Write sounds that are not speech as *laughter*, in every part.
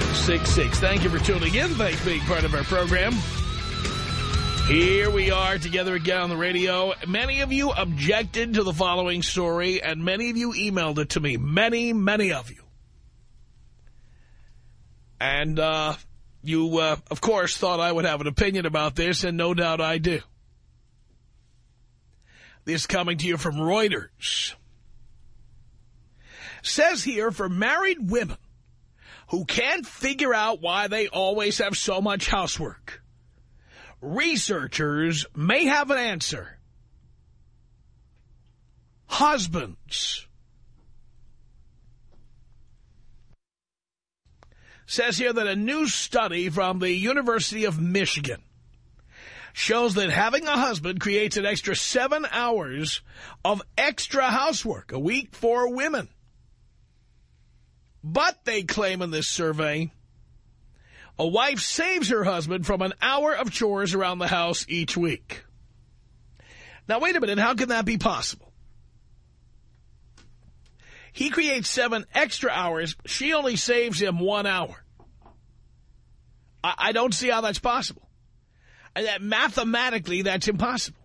1-800-5800-866. Thank you for tuning in. Thanks for being part of our program. Here we are together again on the radio. Many of you objected to the following story, and many of you emailed it to me. Many, many of you. And uh, you, uh, of course, thought I would have an opinion about this, and no doubt I do. This coming to you from Reuters. Says here, for married women who can't figure out why they always have so much housework, researchers may have an answer. Husbands. Says here that a new study from the University of Michigan shows that having a husband creates an extra seven hours of extra housework a week for women. But, they claim in this survey, a wife saves her husband from an hour of chores around the house each week. Now, wait a minute. How can that be possible? He creates seven extra hours. She only saves him one hour. I, I don't see how that's possible. That mathematically, that's impossible.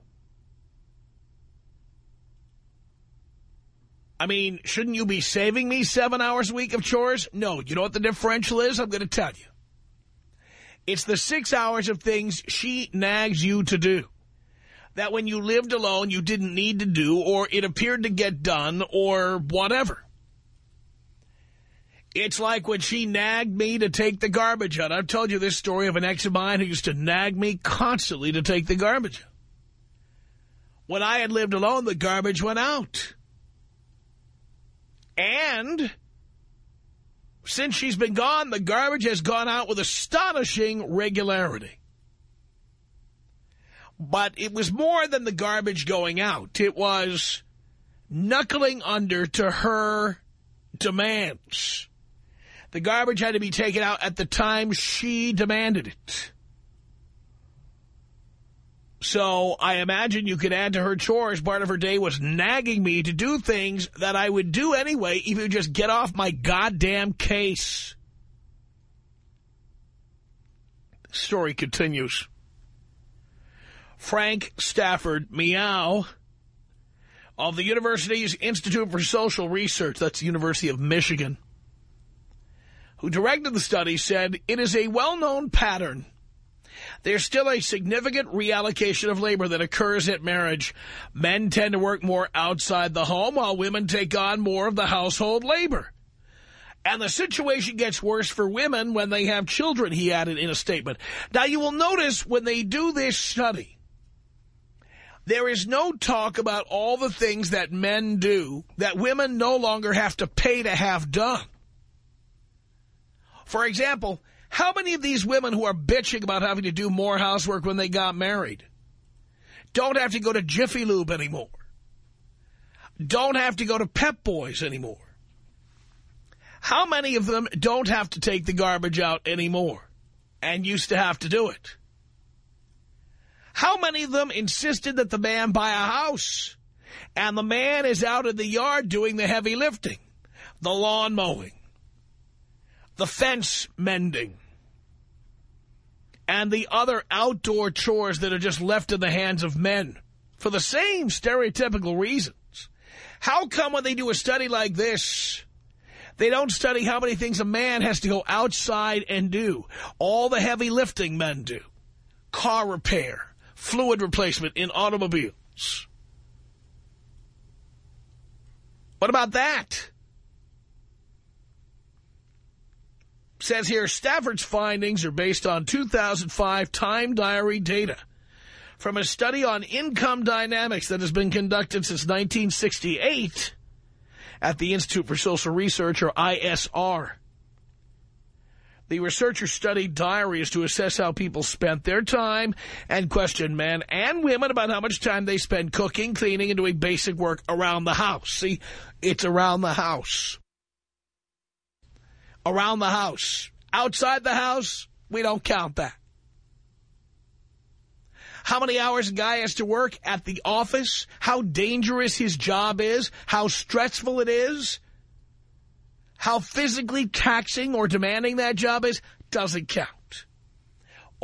I mean, shouldn't you be saving me seven hours a week of chores? No. You know what the differential is? I'm going to tell you. It's the six hours of things she nags you to do. That when you lived alone, you didn't need to do, or it appeared to get done, or whatever. It's like when she nagged me to take the garbage out. I've told you this story of an ex of mine who used to nag me constantly to take the garbage out. When I had lived alone, the garbage went out. And since she's been gone, the garbage has gone out with astonishing regularity. But it was more than the garbage going out. It was knuckling under to her demands. The garbage had to be taken out at the time she demanded it. So I imagine you could add to her chores, part of her day was nagging me to do things that I would do anyway if you just get off my goddamn case. Story continues. Frank Stafford Meow of the University's Institute for Social Research, that's the University of Michigan, who directed the study, said it is a well-known pattern there's still a significant reallocation of labor that occurs at marriage. Men tend to work more outside the home while women take on more of the household labor. And the situation gets worse for women when they have children, he added in a statement. Now, you will notice when they do this study, there is no talk about all the things that men do that women no longer have to pay to have done. For example, how many of these women who are bitching about having to do more housework when they got married don't have to go to Jiffy Lube anymore? Don't have to go to Pep Boys anymore? How many of them don't have to take the garbage out anymore and used to have to do it? How many of them insisted that the man buy a house and the man is out in the yard doing the heavy lifting, the lawn mowing, the fence mending, and the other outdoor chores that are just left in the hands of men for the same stereotypical reasons. How come when they do a study like this, they don't study how many things a man has to go outside and do, all the heavy lifting men do, car repair, fluid replacement in automobiles. What about that? Says here, Stafford's findings are based on 2005 Time Diary data from a study on income dynamics that has been conducted since 1968 at the Institute for Social Research, or ISR. The researchers studied diaries to assess how people spent their time and questioned men and women about how much time they spend cooking, cleaning, and doing basic work around the house. See, it's around the house. Around the house. Outside the house, we don't count that. How many hours a guy has to work at the office, how dangerous his job is, how stressful it is, how physically taxing or demanding that job is, doesn't count.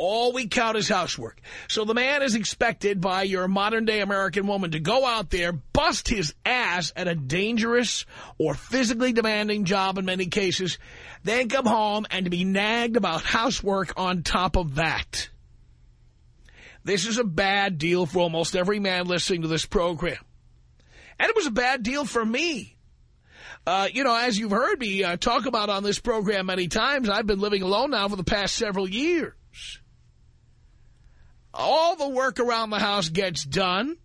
All we count is housework. So the man is expected by your modern-day American woman to go out there, bust his ass at a dangerous or physically demanding job in many cases, then come home and to be nagged about housework on top of that. This is a bad deal for almost every man listening to this program. And it was a bad deal for me. Uh, you know, as you've heard me uh, talk about on this program many times, I've been living alone now for the past several years. All the work around the house gets done.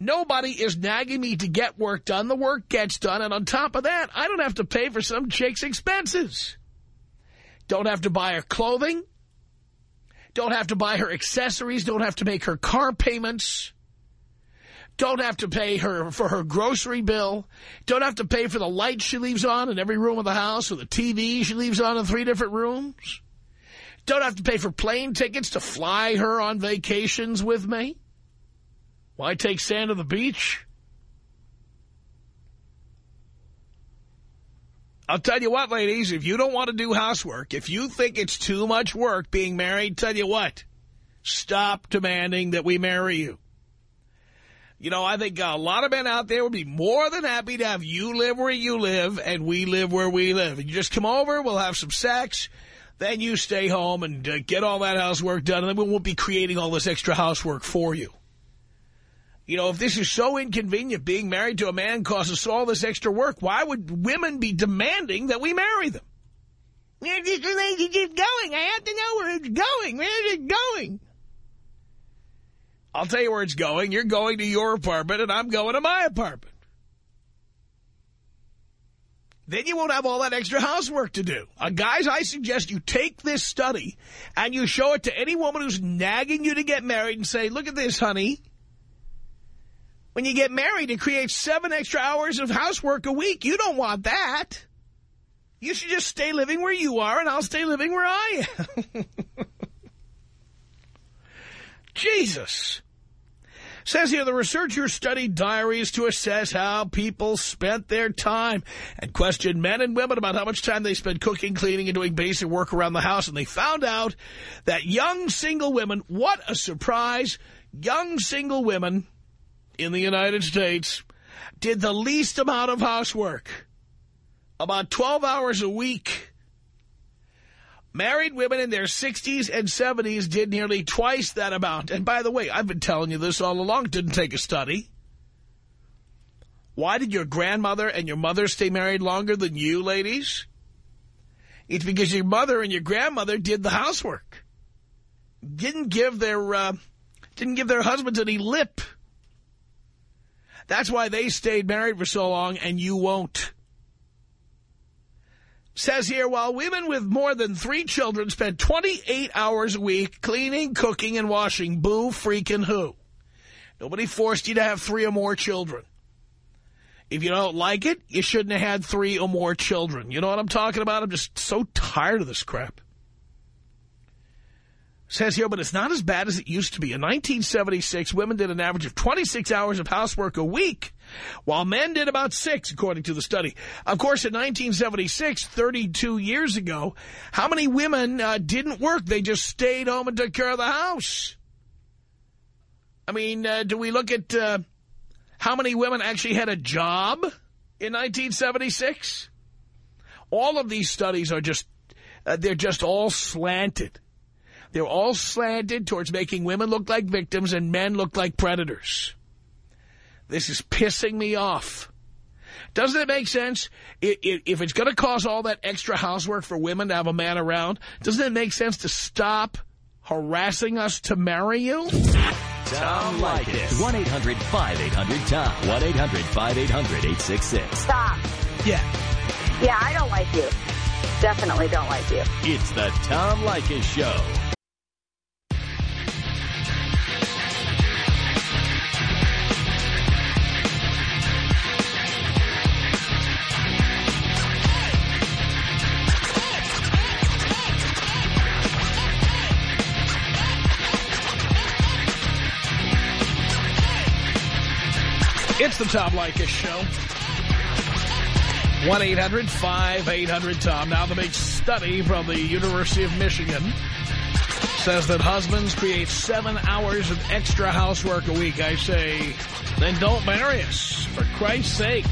Nobody is nagging me to get work done. The work gets done. And on top of that, I don't have to pay for some chick's expenses. Don't have to buy her clothing. Don't have to buy her accessories. Don't have to make her car payments. Don't have to pay her for her grocery bill. Don't have to pay for the lights she leaves on in every room of the house or the TV she leaves on in three different rooms. Don't have to pay for plane tickets to fly her on vacations with me. Why take sand to the beach? I'll tell you what, ladies, if you don't want to do housework, if you think it's too much work being married, tell you what, stop demanding that we marry you. You know, I think a lot of men out there would be more than happy to have you live where you live and we live where we live. And you just come over, we'll have some sex, then you stay home and uh, get all that housework done, and then we won't be creating all this extra housework for you. You know, if this is so inconvenient, being married to a man causes all this extra work, why would women be demanding that we marry them? Where's This relationship's going. I have to know where it's going. Where is it going? I'll tell you where it's going. You're going to your apartment, and I'm going to my apartment. Then you won't have all that extra housework to do. Uh, guys, I suggest you take this study and you show it to any woman who's nagging you to get married and say, look at this, honey. When you get married, it creates seven extra hours of housework a week. You don't want that. You should just stay living where you are, and I'll stay living where I am. *laughs* Jesus. Says here, the researchers studied diaries to assess how people spent their time and questioned men and women about how much time they spent cooking, cleaning, and doing basic work around the house. And they found out that young single women, what a surprise, young single women in the United States did the least amount of housework, about 12 hours a week. Married women in their 60s and 70s did nearly twice that amount. And by the way, I've been telling you this all along. Didn't take a study. Why did your grandmother and your mother stay married longer than you, ladies? It's because your mother and your grandmother did the housework. Didn't give their, uh, didn't give their husbands any lip. That's why they stayed married for so long and you won't. Says here, while women with more than three children spend 28 hours a week cleaning, cooking, and washing, boo freaking who. Nobody forced you to have three or more children. If you don't like it, you shouldn't have had three or more children. You know what I'm talking about? I'm just so tired of this crap. Says here, but it's not as bad as it used to be. In 1976, women did an average of 26 hours of housework a week, while men did about six, according to the study. Of course, in 1976, 32 years ago, how many women uh, didn't work? They just stayed home and took care of the house. I mean, uh, do we look at uh, how many women actually had a job in 1976? All of these studies are just, uh, they're just all slanted. They're all slanted towards making women look like victims and men look like predators. This is pissing me off. Doesn't it make sense? If it's going to cause all that extra housework for women to have a man around, doesn't it make sense to stop harassing us to marry you? Tom Leykis. 1-800-5800-TOM. 1-800-5800-866. Stop. Yeah. Yeah, I don't like you. Definitely don't like you. It's the Tom Leykis Show. It's the Tom Leykis Show. 1-800-5800-TOM. Now the big study from the University of Michigan says that husbands create seven hours of extra housework a week. I say, then don't marry us, for Christ's sake.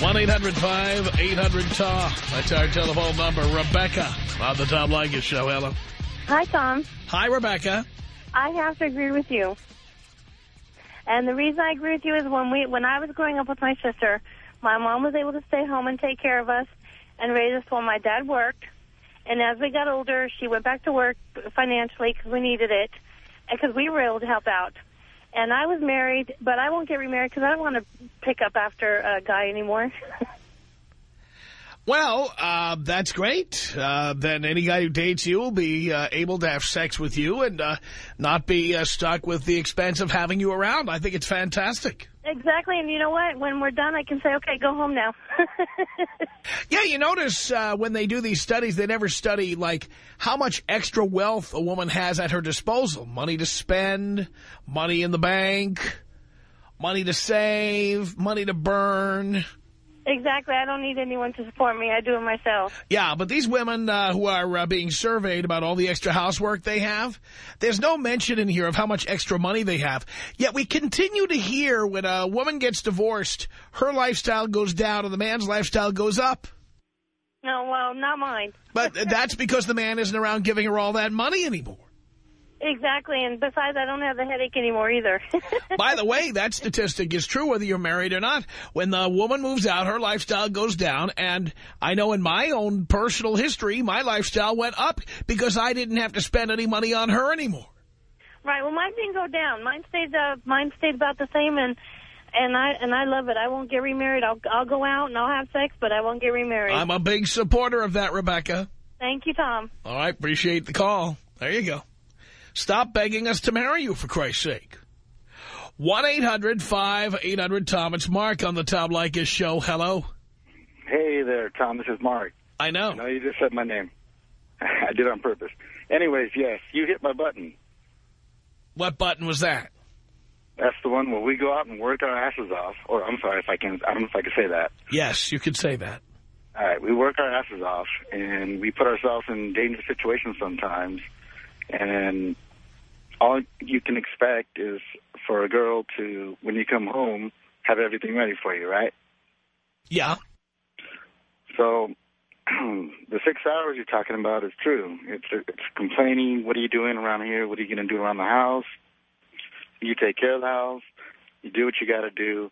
1-800-5800-TOM. That's our telephone number. Rebecca on the Tom Leykis Show. Hello. Hi, Tom. Hi, Rebecca. I have to agree with you. And the reason I agree with you is when we when I was growing up with my sister, my mom was able to stay home and take care of us and raise us while my dad worked. And as we got older, she went back to work financially because we needed it and because we were able to help out. And I was married, but I won't get remarried because I don't want to pick up after a guy anymore. *laughs* Well, uh, that's great. Uh, then any guy who dates you will be uh, able to have sex with you and uh, not be uh, stuck with the expense of having you around. I think it's fantastic. exactly. And you know what? When we're done, I can say, okay, go home now. *laughs* Yeah, you notice uh, when they do these studies, they never study, like, how much extra wealth a woman has at her disposal. Money to spend, money in the bank, money to save, money to burn. Exactly. I don't need anyone to support me. I do it myself. Yeah, but these women uh, who are uh, being surveyed about all the extra housework they have, there's no mention in here of how much extra money they have. Yet we continue to hear when a woman gets divorced, her lifestyle goes down and the man's lifestyle goes up. No, well, not mine. But *laughs* that's because the man isn't around giving her all that money anymore. Exactly. And besides, I don't have the headache anymore either. *laughs* By the way, that statistic is true whether you're married or not. When the woman moves out, her lifestyle goes down. And I know in my own personal history, my lifestyle went up because I didn't have to spend any money on her anymore. Right. Well, mine didn't go down. Mine stayed. Uh, mine stayed about the same, and and I and I love it. I won't get remarried. I'll I'll go out and I'll have sex, but I won't get remarried. I'm a big supporter of that, Rebecca. Thank you, Tom. All right, appreciate the call. There you go. Stop begging us to marry you, for Christ's sake. 1-800-5800-TOM. It's Mark on the Tom Leykis Show. Hello. Hey there, Tom. This is Mark. I I know. know you just said my name. *laughs* I did it on purpose. Anyways, yes, you hit my button. What button was that? That's the one where we go out and work our asses off. Or I'm sorry if I can. I don't know if I can say that. Yes, you could say that. All right, we work our asses off, and we put ourselves in dangerous situations sometimes. And all you can expect is for a girl to, when you come home, have everything ready for you, right? Yeah. So *clears throat* the six hours you're talking about is true. It's it's complaining. What are you doing around here? What are you going to do around the house? You take care of the house. You do what you got to do,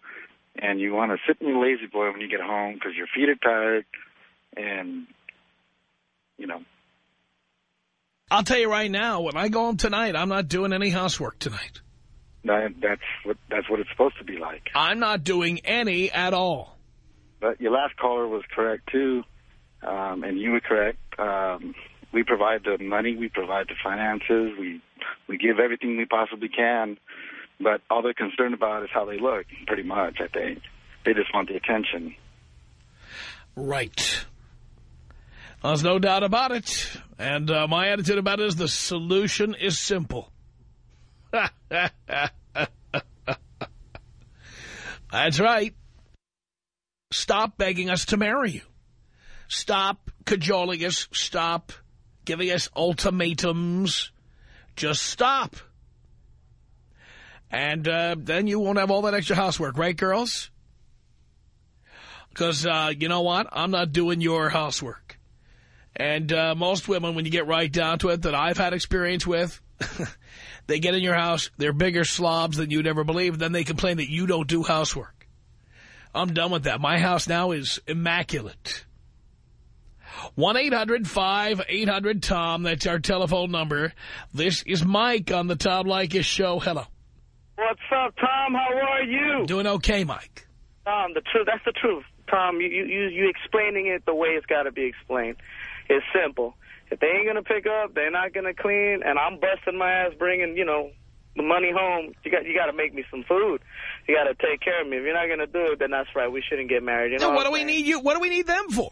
and you want to sit in your La-Z-Boy when you get home because your feet are tired, and you know. I'll tell you right now, when I go home tonight, I'm not doing any housework tonight. That, that's what that's what it's supposed to be like. I'm not doing any at all. But your last caller was correct too, um, and you were correct. Um, we provide the money, we provide the finances, we we give everything we possibly can. But all they're concerned about is how they look. Pretty much, I think they just want the attention. Right. There's no doubt about it. And uh, my attitude about it is the solution is simple. *laughs* That's right. Stop begging us to marry you. Stop cajoling us. Stop giving us ultimatums. Just stop. And uh, then you won't have all that extra housework, right, girls? Because uh, you know what? I'm not doing your housework. And uh, most women, when you get right down to it, that I've had experience with, *laughs* they get in your house, they're bigger slobs than you'd ever believe, then they complain that you don't do housework. I'm done with that. My house now is immaculate. 1-800-5800-TOM. That's our telephone number. This is Mike on the Tom Leykis show. Hello. What's up, Tom? How are you? Doing okay, Mike. Tom, the truth. That's the truth. Tom, you you you explaining it the way it's got to be explained. It's simple. If they ain't gonna pick up, they're not gonna clean, and I'm busting my ass bringing, you know, the money home. You got you got to make me some food. You got to take care of me. If you're not gonna do it, then that's right. We shouldn't get married. You know Now, what I'm do we need you? What do we need them for?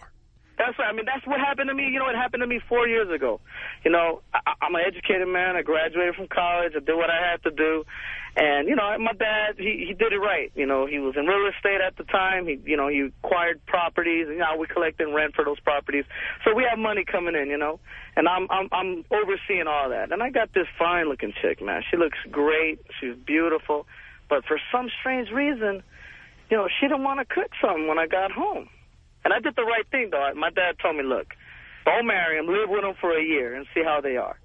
That's right. I mean, that's what happened to me. You know, it happened to me four years ago. You know, I, I'm an educated man. I graduated from college. I did what I had to do. And, you know, my dad, he, he did it right. You know, he was in real estate at the time. He, you know, he acquired properties. And, you know, we collected rent for those properties. So we have money coming in, you know. And I'm, I'm, I'm overseeing all that. And I got this fine-looking chick, man. She looks great. She's beautiful. But for some strange reason, you know, she didn't want to cook something when I got home. And I did the right thing, though. My dad told me, look, don't marry them. Live with them for a year and see how they are.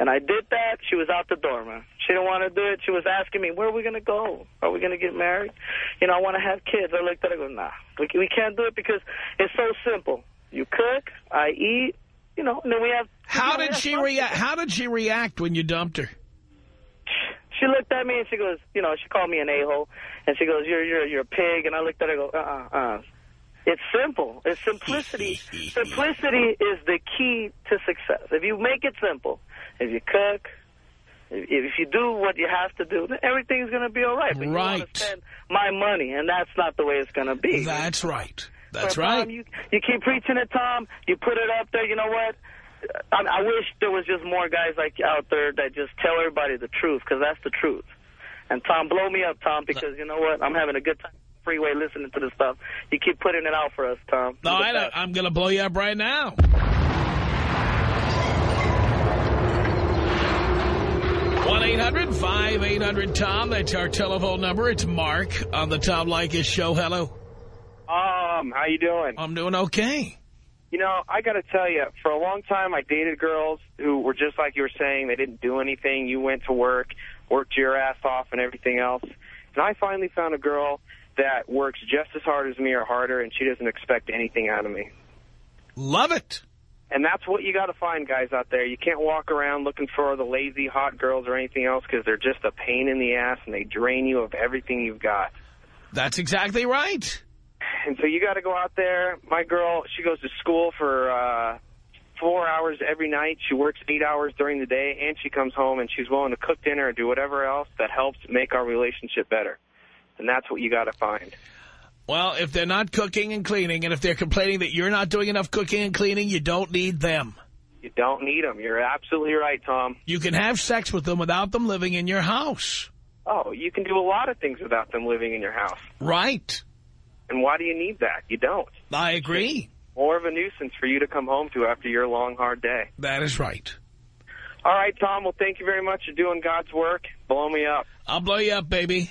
And I did that. She was out the door, man. She didn't want to do it. She was asking me, where are we going to go? Are we going to get married? You know, I want to have kids. I looked at her and go, nah, we, we can't do it because it's so simple. You cook, I eat, you know, and then we have... How did she react? How did she react when you dumped her? She looked at me and she goes, you know, she called me an a-hole. And she goes, you're, you're, you're a pig. And I looked at her and go, uh-uh, uh. It's simple. It's simplicity. *laughs* simplicity is the key to success. If you make it simple, if you cook, if, if you do what you have to do, then everything's going to be all right. But you want Right. to spend my money, and that's not the way it's going to be. That's right. That's So, um, right. Tom, you, you keep preaching it, Tom. You put it up there. You know what? I, I wish there was just more guys like you out there that just tell everybody the truth, because that's the truth. And, Tom, blow me up, Tom, because you know what? I'm having a good time freeway listening to this stuff. You keep putting it out for us, Tom. No, You're the I, best. I'm going to blow you up right now. one 800 tom That's our telephone number. It's Mark on the Tom Leykis show. Hello. Um, how you doing? I'm doing okay. You know, I got to tell you, for a long time, I dated girls who were just like you were saying. They didn't do anything. You went to work, worked your ass off, and everything else. And I finally found a girl that works just as hard as me or harder, and she doesn't expect anything out of me. Love it. And that's what you got to find, guys out there. You can't walk around looking for the lazy hot girls or anything else because they're just a pain in the ass and they drain you of everything you've got. That's exactly right. And so you got to go out there. My girl, she goes to school for uh, four hours every night. She works eight hours during the day, and she comes home and she's willing to cook dinner and do whatever else that helps make our relationship better. And that's what you got to find. Well, if they're not cooking and cleaning, and if they're complaining that you're not doing enough cooking and cleaning, you don't need them. You don't need them. You're absolutely right, Tom. You can have sex with them without them living in your house. Oh, you can do a lot of things without them living in your house. Right. And why do you need that? You don't. I agree. More of a nuisance for you to come home to after your long, hard day. That is right. All right, Tom. Well, thank you very much for doing God's work. Blow me up. I'll blow you up, baby.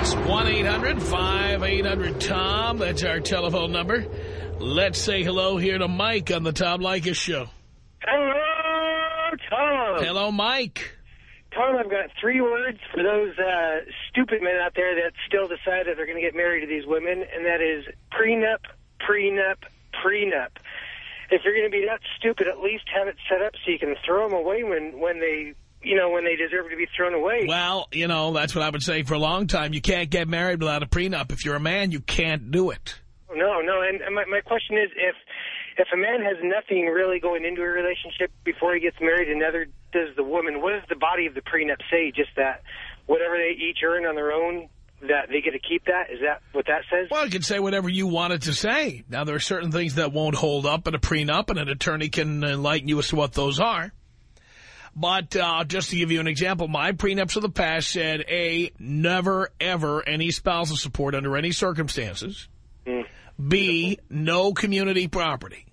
It's 1-800-5800-TOM. That's our telephone number. Let's say hello here to Mike on the Tom Leykis show. Hello, Tom. Hello, Mike. Tom, I've got three words for those uh, stupid men out there that still decide that they're going to get married to these women, and that is prenup, prenup, prenup. If you're going to be that stupid, at least have it set up so you can throw them away when, when they, you know, when they deserve to be thrown away. Well, you know, that's what I've been saying for a long time. You can't get married without a prenup. If you're a man, you can't do it. Oh, no, no, and, and my, my question is if if a man has nothing really going into a relationship before he gets married, and neither does the woman, what does the body of the prenup say? Just that whatever they each earn on their own, that they get to keep that? Is that what that says? Well, you can say whatever you want it to say. Now, there are certain things that won't hold up in a prenup, and an attorney can enlighten you as to what those are. But uh, just to give you an example, my prenups of the past said, A, never, ever any spousal support under any circumstances. Mm. B, no community property.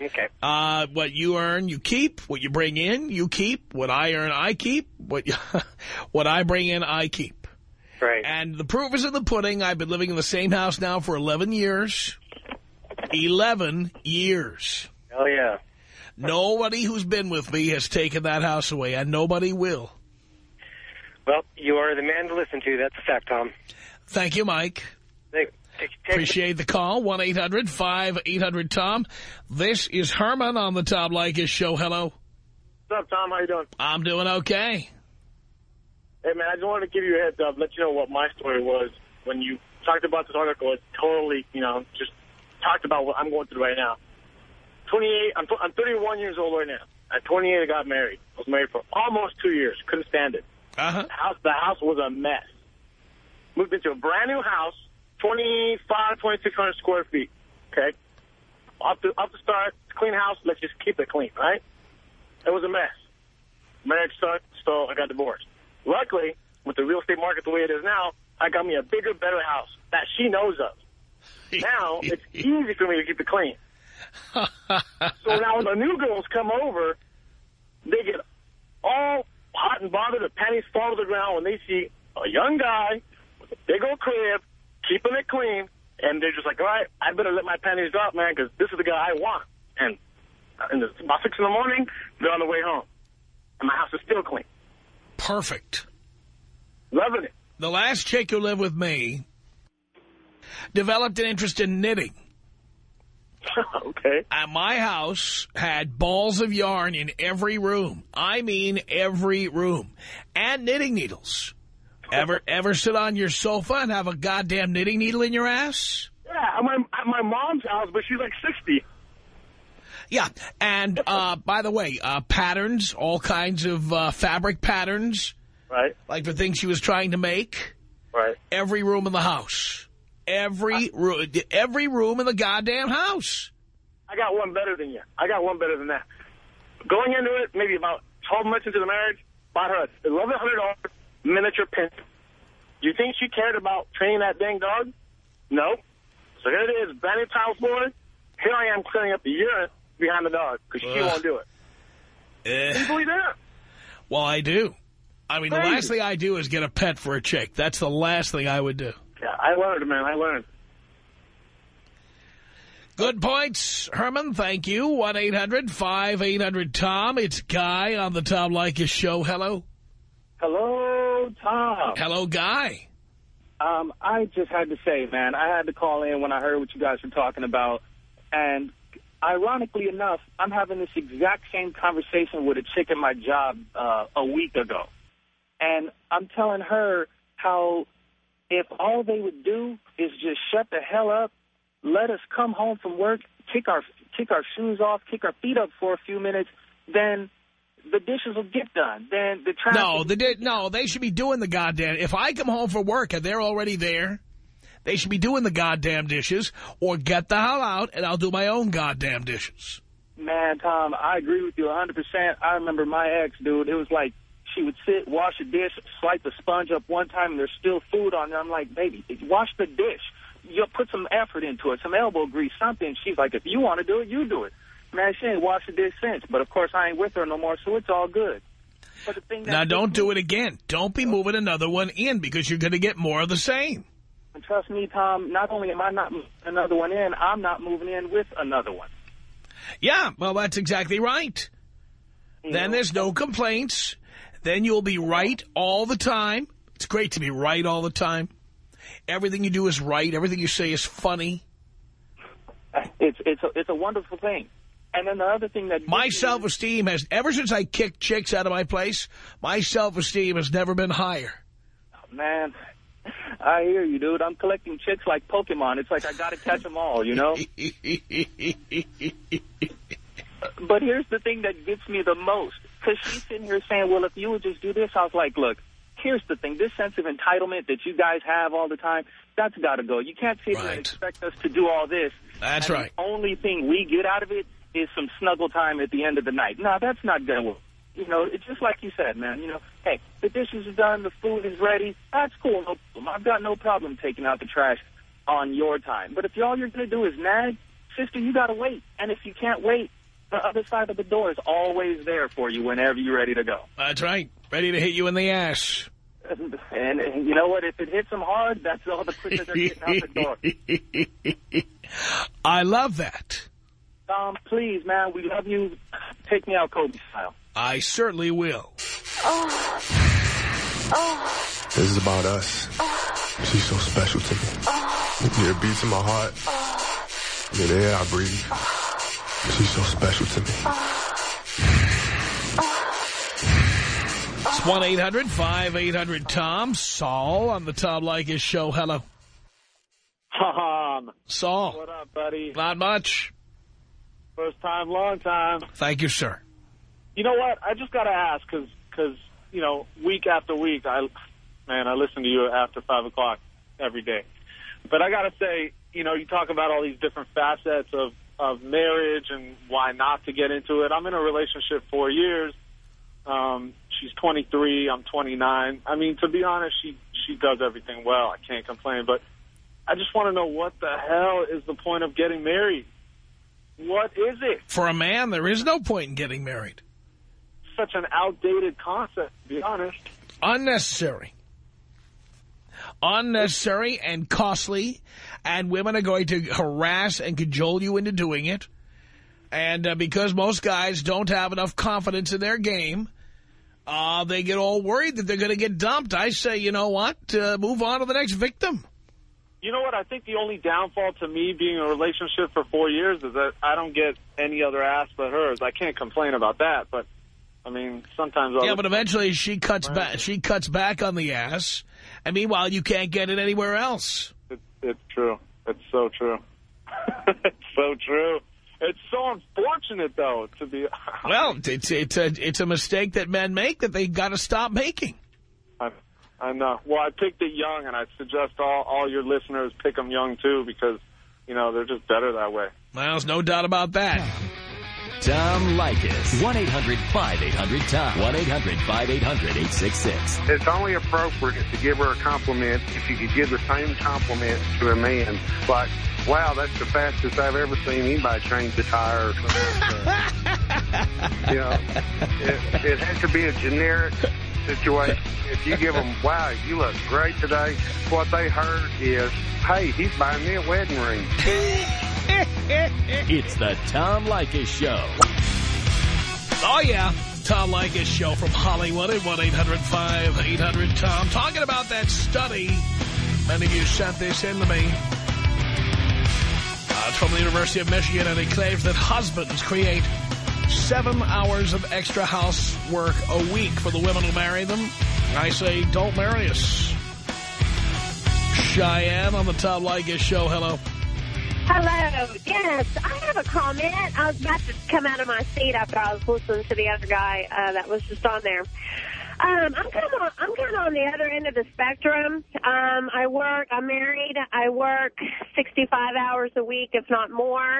Okay. Uh, what you earn, you keep. What you bring in, you keep. What I earn, I keep. What you, *laughs* what I bring in, I keep. Right. And the proof is in the pudding. I've been living in the same house now for 11 years. 11 years. Hell yeah. Nobody who's been with me has taken that house away, and nobody will. Well, you are the man to listen to. That's a fact, Tom. Thank you, Mike. Take, take, take Appreciate the call. 1-800-5800-TOM. This is Herman on the Tom Leykis show. Hello. What's up, Tom? How you doing? I'm doing okay. Hey, man, I just wanted to give you a heads up, let you know what my story was. When you talked about this article, it totally, you know, just talked about what I'm going through right now. 28, I'm, I'm 31 years old right now. At 28, I got married. I was married for almost two years. Couldn't stand it. Uh-huh. The house, the house was a mess. Moved into a brand new house, 25, 2,600 square feet. Okay? Off the, off the start, clean house, let's just keep it clean, right? It was a mess. Marriage sucked, so I got divorced. Luckily, with the real estate market the way it is now, I got me a bigger, better house that she knows of. *laughs* Now, it's easy for me to keep it clean. So now when the new girls come over, they get all hot and bothered, the panties fall to the ground when they see a young guy with a big old crib, keeping it clean, and they're just like, all right, I better let my panties drop, man, because this is the guy I want. And, and it's about 6 in the morning, they're on the way home. And my house is still clean. Perfect. Loving it. The last chick who lived with me developed an interest in knitting. *laughs* okay. And my house had balls of yarn in every room. I mean every room. And knitting needles. Ever *laughs* ever sit on your sofa and have a goddamn knitting needle in your ass? Yeah, at my, at my mom's house, but she's like 60. Yeah, and *laughs* uh, by the way, uh, patterns, all kinds of uh, fabric patterns, Right, like the things she was trying to make. right. Every room in the house. Every, room, every room in the goddamn house. I got one better than you. I got one better than that. Going into it, maybe about 12 months into the marriage, bought her a $1,100 miniature pin. You think she cared about training that dang dog? No. So here it is, brand new tile. Here I am cleaning up the urine behind the dog because she won't do it. Eh, Can you believe that? well, I do. I mean, the last thing I do is get a pet for a chick. That's the last thing I would do. I learned, man. I learned. Good points, Herman. Thank you. 1-800-5800-TOM. It's Guy on the Tom Leykis show. Hello. Hello, Tom. Hello, Guy. Um, I just had to say, man, I had to call in when I heard what you guys were talking about. And ironically enough, I'm having this exact same conversation with a chick at my job uh, a week ago. And I'm telling her how if all they would do is just shut the hell up, let us come home from work, kick our kick our shoes off, kick our feet up for a few minutes, then the dishes will get done. Then the No, they did. No, they should be doing the goddamn. If I come home from work and they're already there, they should be doing the goddamn dishes or get the hell out and I'll do my own goddamn dishes. Man, Tom, I agree with you 100%. I remember my ex, dude. It was like she would sit, wash a dish, swipe the sponge up one time, and there's still food on there. I'm like, baby, wash the dish. You put some effort into it, some elbow grease, something. She's like, if you want to do it, you do it. Man, she ain't washed the dish since. But, of course, I ain't with her no more, so it's all good. But the thing Now, don't do it again. Don't be moving another one in because you're going to get more of the same. And trust me, Tom, not only am I not another one in, I'm not moving in with another one. Yeah, well, that's exactly right. You Then know? there's no complaints. Then you'll be right all the time. It's great to be right all the time. Everything you do is right. Everything you say is funny. It's, it's, a, it's a wonderful thing. And then the other thing that... My self-esteem has, ever since I kicked chicks out of my place, my self-esteem has never been higher. Oh, man, I hear you, dude. I'm collecting chicks like Pokemon. It's like I got to catch them all, you know? *laughs* But here's the thing that gets me the most. Because she's sitting here saying, well, if you would just do this, I was like, look, here's the thing. This sense of entitlement that you guys have all the time, that's got to go. You can't sit here and expect us to do all this. That's and right. The only thing we get out of it is some snuggle time at the end of the night. No, that's not going to work. You know, it's just like you said, man. You know, hey, the dishes are done, the food is ready. That's cool. No problem. I've got no problem taking out the trash on your time. But if all you're going to do is nag, sister, you got to wait. And if you can't wait, the other side of the door is always there for you whenever you're ready to go. That's right. Ready to hit you in the ass. *laughs* And, and you know what? If it hits them hard, that's all the quicker they're getting out the door. *laughs* I love that. Tom, please, man, we love you. Take me out Kobe style. I certainly will. Oh. Oh. This is about us. She's so special to me. Yeah, it beats in my heart. Yeah, the air I breathe. She's so special to me. It's 1-800-5800-TOM. Saul on the Tom Leykis show. Hello. Tom. Saul. What up, buddy? Not much. First time, long time. Thank you, sir. You know what? I just got to ask because, cause, you know, week after week, I, man, I listen to you after 5 o'clock every day. But I got to say, you know, you talk about all these different facets of, of marriage and why not to get into it. I'm in a relationship four years. Um, she's 23. I'm 29. I mean, to be honest, she, she does everything well. I can't complain. But I just want to know what the hell is the point of getting married? What is it? For a man, there is no point in getting married. Such an outdated concept, to be honest. Unnecessary. Unnecessary and costly, and women are going to harass and cajole you into doing it. And uh, because most guys don't have enough confidence in their game, uh, they get all worried that they're going to get dumped. I say, you know what? Uh, move on to the next victim. You know what? I think the only downfall to me being in a relationship for four years is that I don't get any other ass but hers. I can't complain about that, but I mean, sometimes. I'll Yeah, but eventually she cuts back. She cuts back on the ass, and meanwhile you can't get it anywhere else. It, it's true. It's so true. *laughs* it's so true. It's so unfortunate, though, to be. *laughs* well, it's it's a it's a mistake that men make that they got to stop making. I, I know. Well, I picked it young, and I suggest all all your listeners pick them young too, because you know they're just better that way. Well, there's no doubt about that. Tom Leykis. 1-800-5800-TOM. 1-800-5800-866. It's only appropriate to give her a compliment if you could give the same compliment to a man. Like, wow, that's the fastest I've ever seen anybody change a tire. Or something. *laughs* you know, it, it has to be a generic situation. If you give them, wow, you look great today, what they heard is, hey, he's buying me a wedding ring. *laughs* it's the Tom Leykis Show. Oh, yeah. Tom Leykis Show from Hollywood at 1-800-5800-TOM. Talking about that study. Many of you sent this in to me. Uh, it's from the University of Michigan, and it claims that husbands create seven hours of extra housework a week for the women who marry them. I say, don't marry us. Cheyenne on the Tom Leykis Show. Hello. Hello. Yes, I have a comment. I was about to come out of my seat after I was listening to the other guy uh, that was just on there. Um, I'm kind of I'm kind of on the other end of the spectrum. Um, I work. I'm married. I work 65 hours a week, if not more.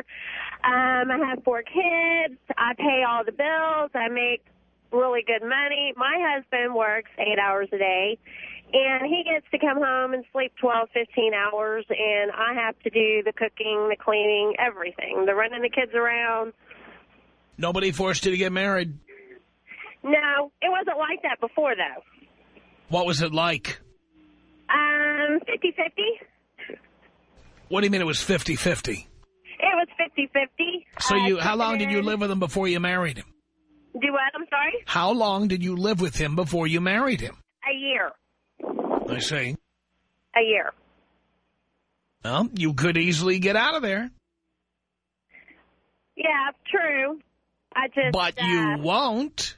Um, I have four kids. I pay all the bills. I make really good money. My husband works eight hours a day. And he gets to come home and sleep 12, 15 hours, and I have to do the cooking, the cleaning, everything, the running the kids around. Nobody forced you to get married. No, it wasn't like that before, though. What was it like? Um, 50-50. What do you mean it was 50-50? It was 50-50. So uh, you, how long did you live with him before you married him? Do what? I'm sorry? How long did you live with him before you married him? A year. I see. A year. Well, you could easily get out of there. Yeah, true. I just. But uh, you won't.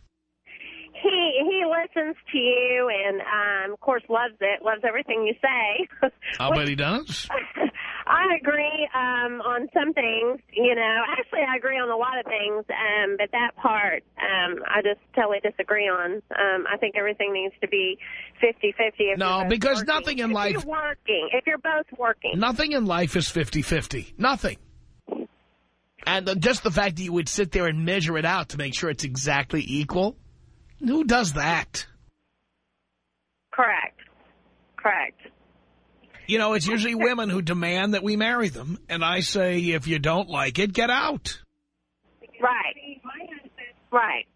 He he listens to you and, um, of course, loves it, loves everything you say. I'll *laughs* bet he does. *laughs* I agree um, on some things, you know. Actually, I agree on a lot of things, um, but that part um, I just totally disagree on. Um, I think everything needs to be 50-50. No, because working. nothing in if life... If you're working, if you're both working. Nothing in life is 50-50. Nothing. And the, just the fact that you would sit there and measure it out to make sure it's exactly equal, who does that? Correct. Correct. You know, it's usually women who demand that we marry them. And I say, if you don't like it, get out. Right. Right.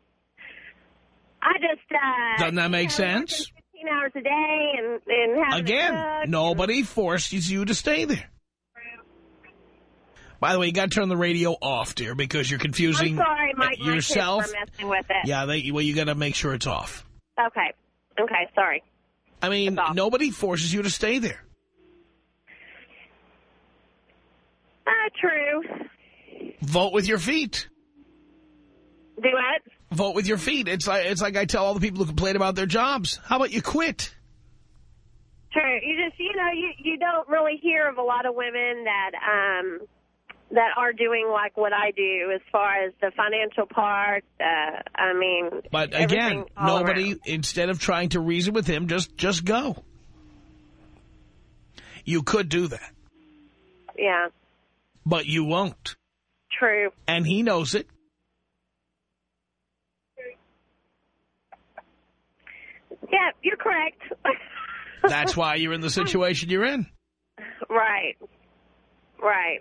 I just... Uh, Doesn't that make sense? working 16 hours a day and, and Again, nobody forces you to stay there. By the way, you got to turn the radio off, dear, because you're confusing I'm sorry, my, my yourself. were messing with it. Yeah, they, well, you got to make sure it's off. Okay. Okay, sorry. I mean, nobody forces you to stay there. Uh, true. Vote with your feet. Do what? Vote with your feet. It's like it's like I tell all the people who complain about their jobs. How about you quit? True. You just, you know, you, you don't really hear of a lot of women that, um, that are doing like what I do as far as the financial part. Uh, I mean, But again, nobody. around. Instead of trying to reason with him, just just go. You could do that, Yeah, but you won't, true. and he knows it. Yeah, you're correct. *laughs* That's why you're in the situation you're in. right. Right.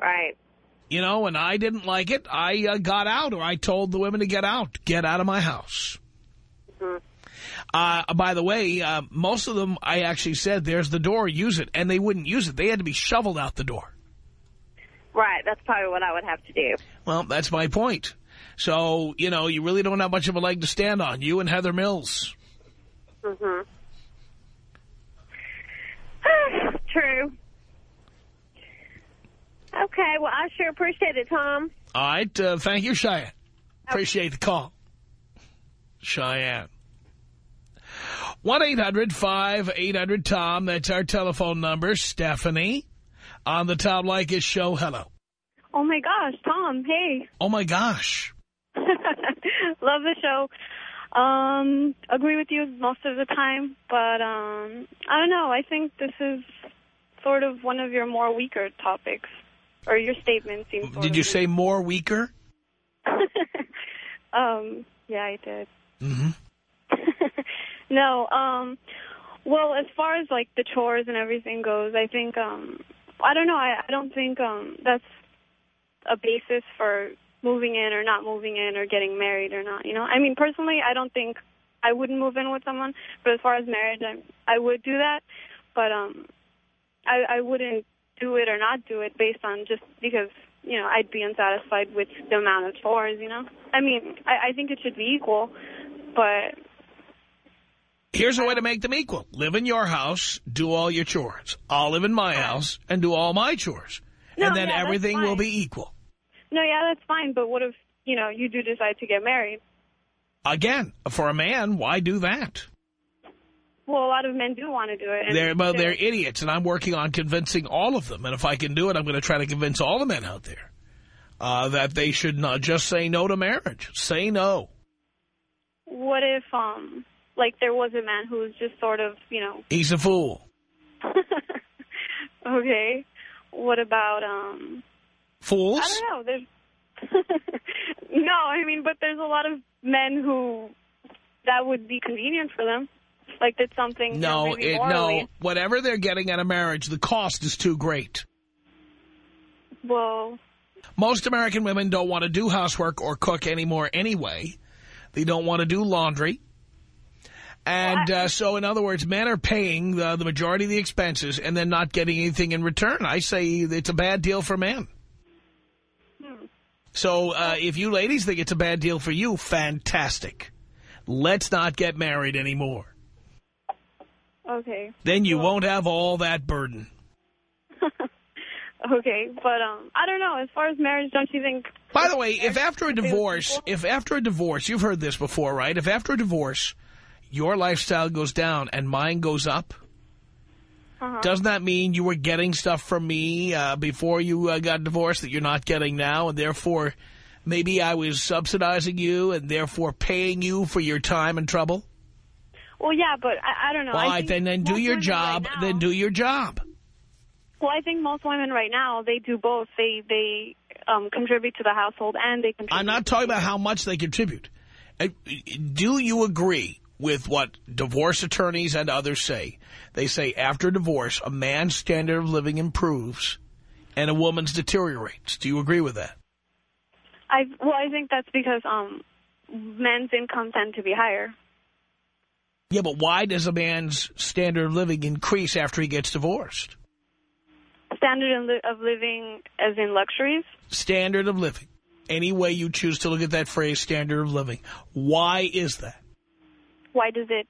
Right. You know, and I didn't like it, I uh, got out, or I told the women to get out, get out of my house. Mhm. Uh, by the way, uh, most of them, I actually said, there's the door, use it. And they wouldn't use it. They had to be shoveled out the door. Right. That's probably what I would have to do. Well, that's my point. So, you know, you really don't have much of a leg to stand on, you and Heather Mills. hmm *sighs* True. Okay, well, I sure appreciate it, Tom. All right, uh, thank you, Cheyenne. Appreciate the call. Cheyenne. 1-800-5800-TOM. That's our telephone number. Stephanie on the Tom Leykis show. Hello. Oh my gosh, Tom, hey. Oh, my gosh. *laughs* Love the show. Um, agree with you most of the time, but um, I don't know. I think this is sort of one of your more weaker topics, or your statement seems. Did you say more weaker? *laughs* Um, yeah, I did. Mm-hmm. No, um, well, as far as like the chores and everything goes, I think, um, I don't know. I, I don't think um, that's a basis for moving in or not moving in or getting married or not. You know, I mean, personally, I don't think I wouldn't move in with someone. But as far as marriage, I, I would do that. But um, I, I wouldn't do it or not do it based on just because you know I'd be unsatisfied with the amount of chores. You know, I mean, I, I think it should be equal, but Here's a way to make them equal. Live in your house, do all your chores. I'll live in my house and do all my chores. No, and then yeah, everything will be equal. no, yeah, that's fine. But what if you know you do decide to get married? Again, for a man, why do that? Well, a lot of men do want to do it. They're, well, they're idiots, and I'm working on convincing all of them. And if I can do it, I'm going to try to convince all the men out there uh, that they should not just say no to marriage. Say no. What if, um, like, there was a man who was just sort of, you know, He's a fool. *laughs* okay. What about, um, Fools? I don't know. There's, *laughs* no, I mean, but there's a lot of men who that would be convenient for them. Like, did something. No, it, no. Whatever they're getting out of marriage, the cost is too great. Well, Most American women don't want to do housework or cook anymore anyway. They don't want to do laundry. And uh, so, in other words, men are paying the, the majority of the expenses and then not getting anything in return. I say it's a bad deal for men. Hmm. So uh, if you ladies think it's a bad deal for you, fantastic. Let's not get married anymore. okay. Then you won't have all that burden. *laughs* Okay, but um, I don't know. As far as marriage, don't you think? By the way, if after a divorce, if after a divorce, you've heard this before, right? If after a divorce, your lifestyle goes down and mine goes up, Uh-huh. doesn't that mean you were getting stuff from me uh, before you uh, got divorced that you're not getting now, and therefore maybe I was subsidizing you and therefore paying you for your time and trouble? Well, yeah, but I, I don't know. All right, then, then do your job. right then do your job. Well, I think most women right now they do both. They they um, contribute to the household and they contribute. I'm not talking about how much they contribute. Uh, Do you agree with what divorce attorneys and others say? They say after divorce, a man's standard of living improves and a woman's deteriorates. Do you agree with that? I well, I think that's because um, men's income tend to be higher. Yeah, but why does a man's standard of living increase after he gets divorced? Standard of of living as in luxuries? Standard of living. Any way you choose to look at that phrase, standard of living. Why is that? Why does it?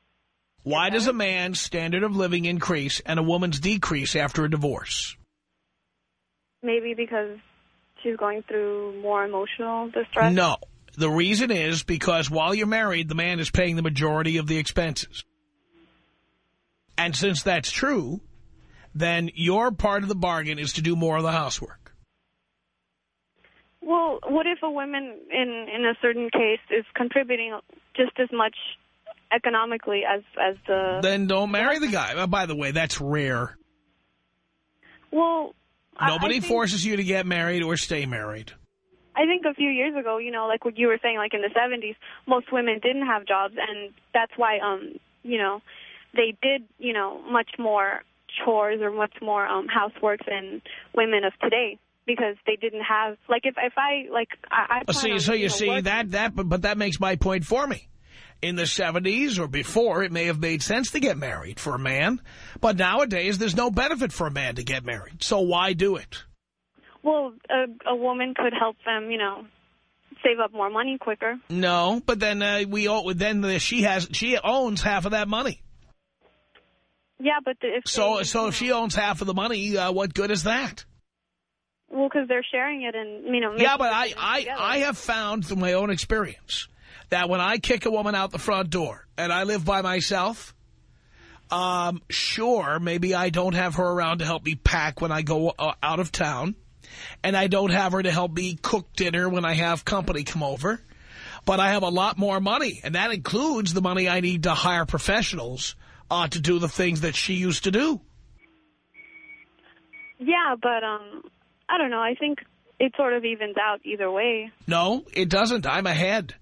Why does a man's standard of living increase and a woman's decrease after a divorce? Maybe because she's going through more emotional distress? No. The reason is because while you're married, the man is paying the majority of the expenses. And since that's true, then your part of the bargain is to do more of the housework. Well, what if a woman in in a certain case is contributing just as much economically as as the Then don't marry the guy. Uh, By the way, that's rare. well Nobody think, forces you to get married or stay married. I think a few years ago, you know, like what you were saying, like in the 70s, most women didn't have jobs, and that's why, um, you know, they did, you know, much more chores or much more um housework than women of today because they didn't have like if if I like I, I Uh, see, on, so you know, see working- that that, but, but that makes my point for me. In the 70s or before, it may have made sense to get married for a man, but nowadays there's no benefit for a man to get married. So why do it? well a, a woman could help them, you know, save up more money quicker. No, but then uh, we all, then the, she has she owns half of that money. Yeah, but the, if So they, so if she owns half of the money, uh, what good is that? well, because they're sharing it and you know. Yeah, but I, I, together. I have found through my own experience that when I kick a woman out the front door and I live by myself, um, sure, maybe I don't have her around to help me pack when I go uh, out of town, and I don't have her to help me cook dinner when I have company come over, but I have a lot more money, and that includes the money I need to hire professionals uh, to do the things that she used to do. Yeah, but um, I don't know. I think it sort of evens out either way. No, it doesn't. I'm ahead.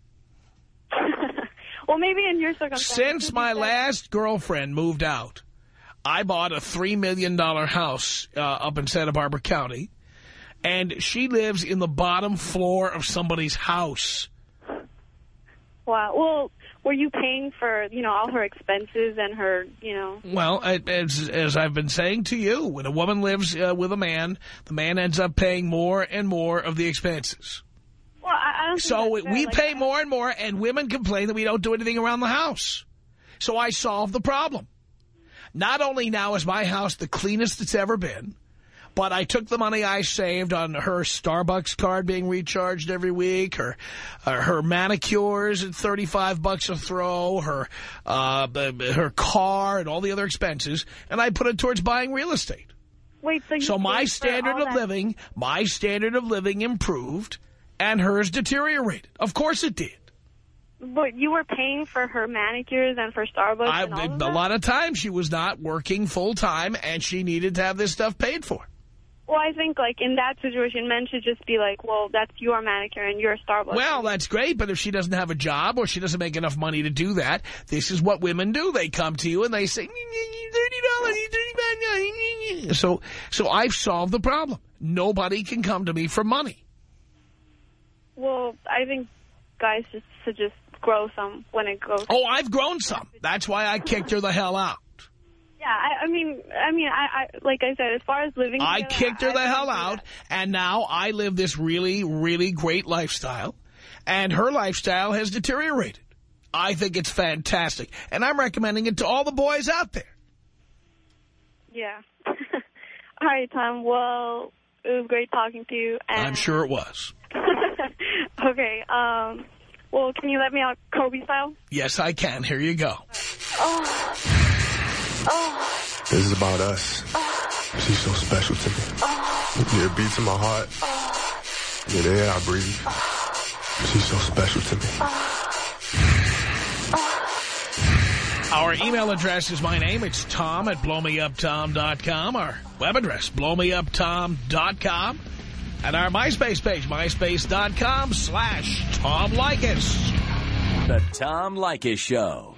Well, maybe in your circumstances. Since my last girlfriend moved out, I bought a $3 million house uh, up in Santa Barbara County, and she lives in the bottom floor of somebody's house. Wow. Well, were you paying for you know all her expenses and her you know? Well, as, as I've been saying to you, when a woman lives uh, with a man, the man ends up paying more and more of the expenses. Well, I, don't. So we, Like, pay more and more, and women complain that we don't do anything around the house. So I solved the problem. Not only now is my house the cleanest it's ever been, but I took the money I saved on her Starbucks card being recharged every week, her uh, her manicures at 35 bucks a throw, her uh, her car and all the other expenses, and I put it towards buying real estate. Wait, so you So my standard of living, my standard of living improved, and hers deteriorated. Of course it did. But you were paying for her manicures and for Starbucks I, and all of a lot of times she was not working full time, and she needed to have this stuff paid for. Well, I think like in that situation, men should just be like, well, that's your manicure and your Starbucks. Well, that's great, but if she doesn't have a job or she doesn't make enough money to do that, this is what women do. They come to you and they say, $30, $35. So, so I've solved the problem. Nobody can come to me for money. Well, I think guys just should just grow some when it goes. Oh, I've grown some. That's why I kicked her the hell out. Yeah, I, I mean, I mean, I, I like I said, as far as living, I together, kicked her I the hell out, and now I live this really, really great lifestyle, and her lifestyle has deteriorated. I think it's fantastic, and I'm recommending it to all the boys out there. Yeah. *laughs* All right, Tom. Well, it was great talking to you. And I'm sure it was. Okay. Um. Well, can you let me out Kobe style? Yes, I can. Here you go. Oh. Oh. This is about us. She's so special to me. Yeah, it beats in my heart. Yeah, the air I breathe. She's so special to me. Our email address is my name. It's Tom at blowmeuptom.com. Our web address, blowmeuptom.com. And our MySpace page, myspace.com slash Tom Leykis. The Tom Leykis Show.